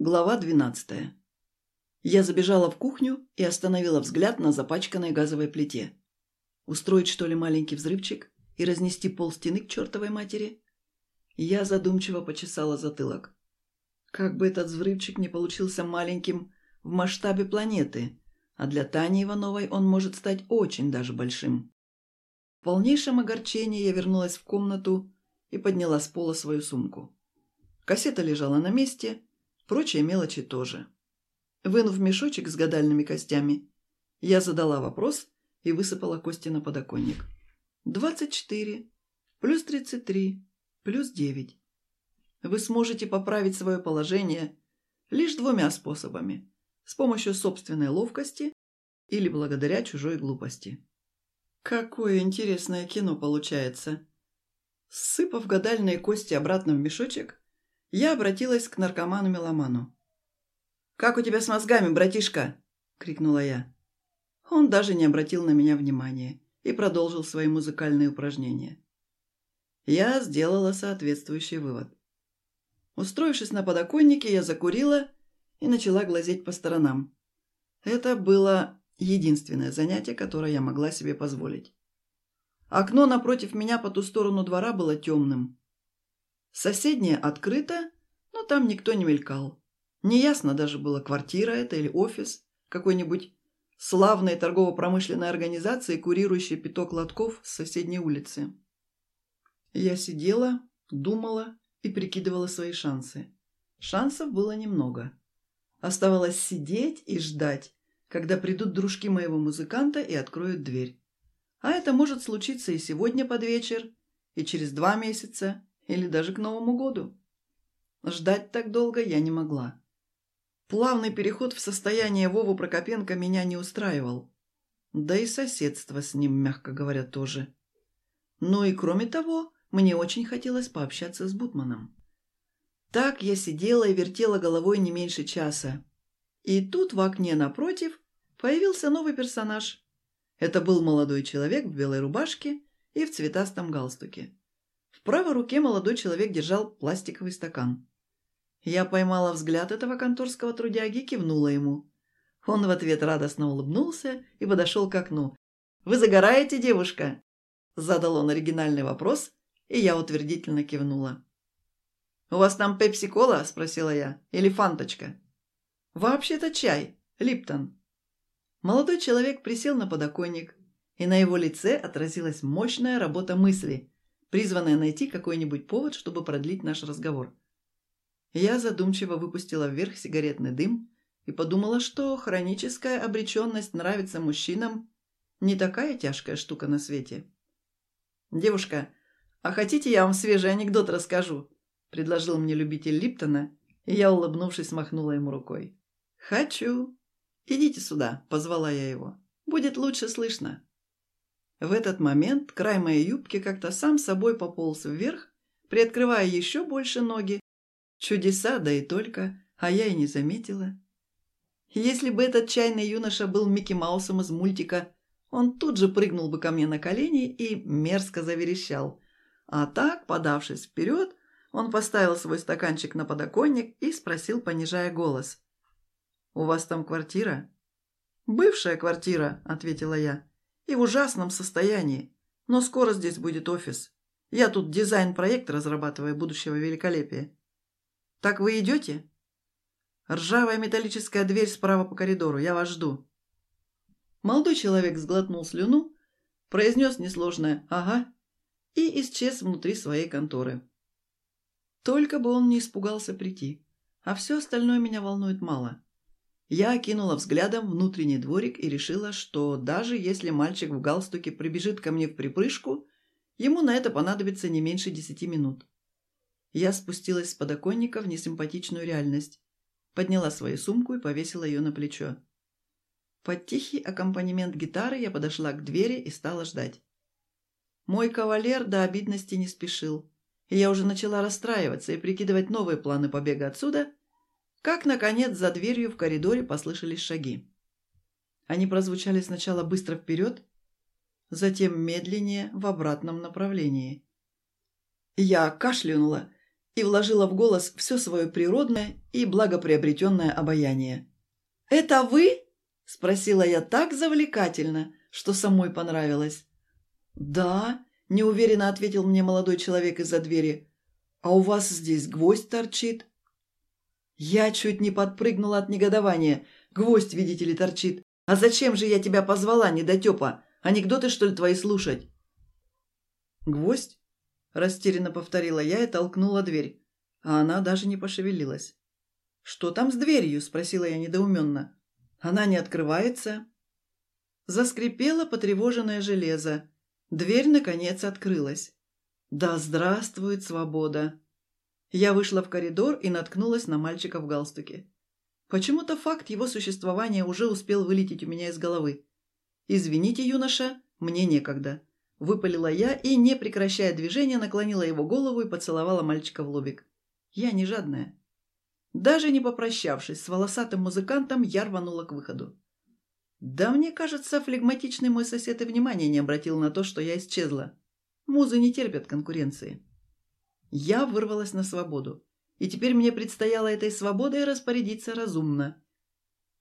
Глава 12. Я забежала в кухню и остановила взгляд на запачканной газовой плите. Устроить, что ли, маленький взрывчик и разнести пол стены к чертовой матери? Я задумчиво почесала затылок. Как бы этот взрывчик не получился маленьким в масштабе планеты, а для Тани Ивановой он может стать очень даже большим. В полнейшем огорчении я вернулась в комнату и подняла с пола свою сумку. Кассета лежала на месте – Прочие мелочи тоже. Вынув мешочек с гадальными костями, я задала вопрос и высыпала кости на подоконник. «Двадцать четыре, плюс тридцать три, плюс девять. Вы сможете поправить свое положение лишь двумя способами. С помощью собственной ловкости или благодаря чужой глупости. Какое интересное кино получается. Сыпав гадальные кости обратно в мешочек, я обратилась к наркоману-меломану. «Как у тебя с мозгами, братишка?» — крикнула я. Он даже не обратил на меня внимания и продолжил свои музыкальные упражнения. Я сделала соответствующий вывод. Устроившись на подоконнике, я закурила и начала глазеть по сторонам. Это было единственное занятие, которое я могла себе позволить. Окно напротив меня по ту сторону двора было темным. Соседнее открыто, но там никто не мелькал. Неясно даже было, квартира это или офис какой-нибудь славной торгово-промышленной организации, курирующей пяток лотков с соседней улицы. Я сидела, думала и прикидывала свои шансы. Шансов было немного. Оставалось сидеть и ждать, когда придут дружки моего музыканта и откроют дверь. А это может случиться и сегодня под вечер, и через два месяца, или даже к Новому году. Ждать так долго я не могла. Плавный переход в состояние Вову Прокопенко меня не устраивал. Да и соседство с ним, мягко говоря, тоже. Ну и кроме того, мне очень хотелось пообщаться с Бутманом. Так я сидела и вертела головой не меньше часа. И тут в окне напротив появился новый персонаж. Это был молодой человек в белой рубашке и в цветастом галстуке. В правой руке молодой человек держал пластиковый стакан. Я поймала взгляд этого конторского трудяги и кивнула ему. Он в ответ радостно улыбнулся и подошел к окну. «Вы загораете, девушка?» Задал он оригинальный вопрос, и я утвердительно кивнула. «У вас там пепси-кола?» – спросила я. «Или фанточка?» «Вообще-то чай. Липтон». Молодой человек присел на подоконник, и на его лице отразилась мощная работа мысли, призванная найти какой-нибудь повод, чтобы продлить наш разговор. Я задумчиво выпустила вверх сигаретный дым и подумала, что хроническая обреченность нравится мужчинам не такая тяжкая штука на свете. «Девушка, а хотите, я вам свежий анекдот расскажу?» – предложил мне любитель Липтона, и я, улыбнувшись, махнула ему рукой. «Хочу. Идите сюда», – позвала я его. «Будет лучше слышно». В этот момент край моей юбки как-то сам собой пополз вверх, приоткрывая еще больше ноги. Чудеса, да и только, а я и не заметила. Если бы этот чайный юноша был Микки Маусом из мультика, он тут же прыгнул бы ко мне на колени и мерзко заверещал. А так, подавшись вперед, он поставил свой стаканчик на подоконник и спросил, понижая голос. «У вас там квартира?» «Бывшая квартира», — ответила я и в ужасном состоянии. Но скоро здесь будет офис. Я тут дизайн-проект разрабатываю будущего великолепия. Так вы идете? Ржавая металлическая дверь справа по коридору. Я вас жду. Молодой человек сглотнул слюну, произнес несложное «ага» и исчез внутри своей конторы. Только бы он не испугался прийти, а все остальное меня волнует мало. Я окинула взглядом внутренний дворик и решила, что даже если мальчик в галстуке прибежит ко мне в припрыжку, ему на это понадобится не меньше десяти минут. Я спустилась с подоконника в несимпатичную реальность, подняла свою сумку и повесила ее на плечо. Под тихий аккомпанемент гитары я подошла к двери и стала ждать. Мой кавалер до обидности не спешил, и я уже начала расстраиваться и прикидывать новые планы побега отсюда, как, наконец, за дверью в коридоре послышались шаги. Они прозвучали сначала быстро вперед, затем медленнее в обратном направлении. Я кашлянула и вложила в голос все свое природное и благоприобретенное обаяние. «Это вы?» – спросила я так завлекательно, что самой понравилось. «Да», – неуверенно ответил мне молодой человек из-за двери. «А у вас здесь гвоздь торчит?» Я чуть не подпрыгнула от негодования. «Гвоздь, видите ли, торчит. А зачем же я тебя позвала, недотепа? Анекдоты, что ли, твои слушать?» «Гвоздь?» – растерянно повторила я и толкнула дверь. А она даже не пошевелилась. «Что там с дверью?» – спросила я недоуменно. «Она не открывается?» Заскрипело потревоженное железо. Дверь, наконец, открылась. «Да здравствует свобода!» Я вышла в коридор и наткнулась на мальчика в галстуке. Почему-то факт его существования уже успел вылететь у меня из головы. «Извините, юноша, мне некогда», – выпалила я и, не прекращая движения, наклонила его голову и поцеловала мальчика в лобик. «Я не жадная». Даже не попрощавшись с волосатым музыкантом, я рванула к выходу. Да мне кажется, флегматичный мой сосед и внимания не обратил на то, что я исчезла. Музы не терпят конкуренции. Я вырвалась на свободу, и теперь мне предстояло этой свободой распорядиться разумно.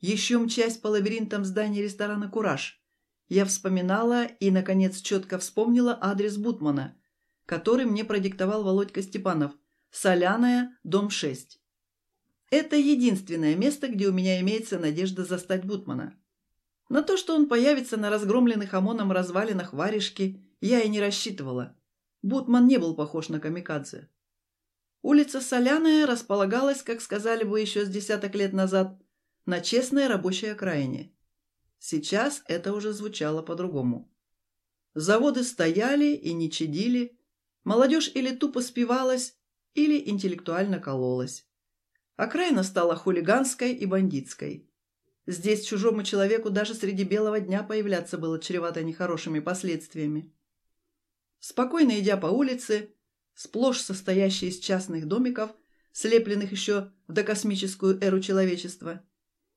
Еще мчась по лабиринтам здания ресторана «Кураж», я вспоминала и, наконец, четко вспомнила адрес Бутмана, который мне продиктовал Володька Степанов. Соляная, дом 6. Это единственное место, где у меня имеется надежда застать Бутмана. На то, что он появится на разгромленных ОМОНом развалинах варежки, я и не рассчитывала. Бутман не был похож на камикадзе. Улица Соляная располагалась, как сказали бы еще с десяток лет назад, на честной рабочей окраине. Сейчас это уже звучало по-другому. Заводы стояли и не чадили, молодежь или тупо спивалась, или интеллектуально кололась. Окраина стала хулиганской и бандитской. Здесь чужому человеку даже среди белого дня появляться было чревато нехорошими последствиями. Спокойно идя по улице, сплошь состоящей из частных домиков, слепленных еще в докосмическую эру человечества,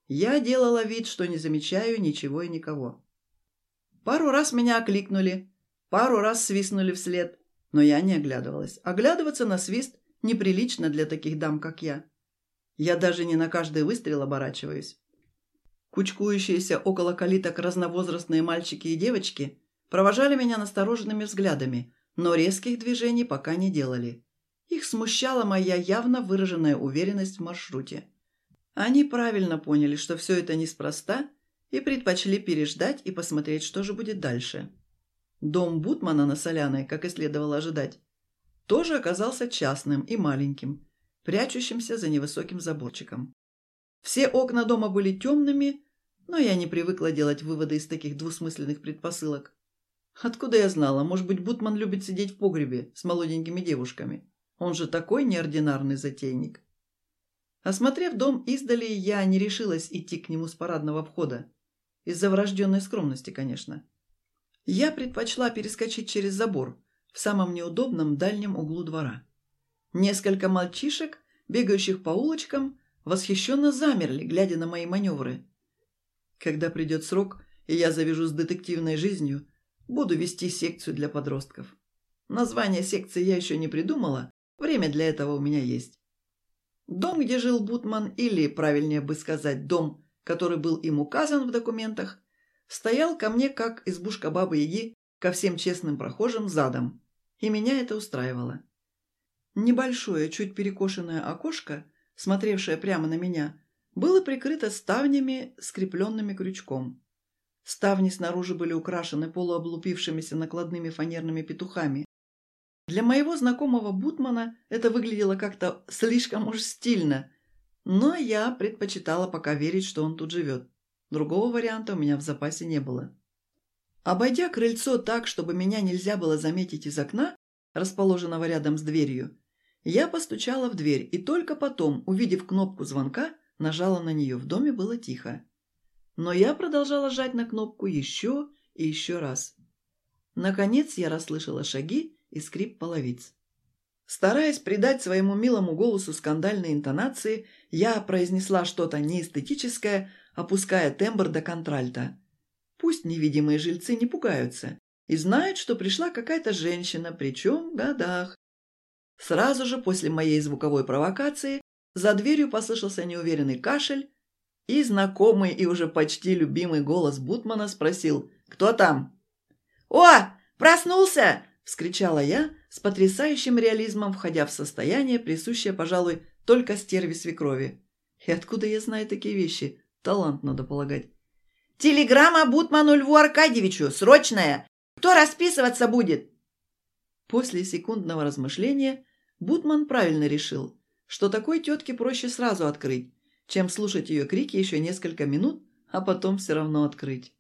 я делала вид, что не замечаю ничего и никого. Пару раз меня окликнули, пару раз свистнули вслед, но я не оглядывалась. Оглядываться на свист неприлично для таких дам, как я. Я даже не на каждый выстрел оборачиваюсь. Кучкующиеся около калиток разновозрастные мальчики и девочки провожали меня настороженными взглядами, но резких движений пока не делали. Их смущала моя явно выраженная уверенность в маршруте. Они правильно поняли, что все это неспроста, и предпочли переждать и посмотреть, что же будет дальше. Дом Бутмана на Соляной, как и следовало ожидать, тоже оказался частным и маленьким, прячущимся за невысоким заборчиком. Все окна дома были темными, но я не привыкла делать выводы из таких двусмысленных предпосылок. Откуда я знала? Может быть, Бутман любит сидеть в погребе с молоденькими девушками? Он же такой неординарный затейник. Осмотрев дом издали, я не решилась идти к нему с парадного входа. Из-за врожденной скромности, конечно. Я предпочла перескочить через забор в самом неудобном дальнем углу двора. Несколько мальчишек, бегающих по улочкам, восхищенно замерли, глядя на мои маневры. Когда придет срок, и я завяжу с детективной жизнью, Буду вести секцию для подростков. Название секции я еще не придумала, время для этого у меня есть. Дом, где жил Бутман, или, правильнее бы сказать, дом, который был им указан в документах, стоял ко мне, как избушка Бабы-Яги, ко всем честным прохожим задом. И меня это устраивало. Небольшое, чуть перекошенное окошко, смотревшее прямо на меня, было прикрыто ставнями, скрепленными крючком. Ставни снаружи были украшены полуоблупившимися накладными фанерными петухами. Для моего знакомого Бутмана это выглядело как-то слишком уж стильно, но я предпочитала пока верить, что он тут живет. Другого варианта у меня в запасе не было. Обойдя крыльцо так, чтобы меня нельзя было заметить из окна, расположенного рядом с дверью, я постучала в дверь и только потом, увидев кнопку звонка, нажала на нее. В доме было тихо. Но я продолжала жать на кнопку еще и еще раз. Наконец я расслышала шаги и скрип половиц. Стараясь придать своему милому голосу скандальные интонации, я произнесла что-то неэстетическое, опуская тембр до контральта. Пусть невидимые жильцы не пугаются и знают, что пришла какая-то женщина, причем в годах. Сразу же после моей звуковой провокации за дверью послышался неуверенный кашель, и знакомый и уже почти любимый голос Бутмана спросил «Кто там?» «О, проснулся!» – вскричала я с потрясающим реализмом, входя в состояние, присущее, пожалуй, только стерви свекрови. И откуда я знаю такие вещи? Талант, надо полагать. «Телеграмма Бутману Льву Аркадьевичу! Срочная! Кто расписываться будет?» После секундного размышления Бутман правильно решил, что такой тетке проще сразу открыть, чем слушать ее крики еще несколько минут, а потом все равно открыть.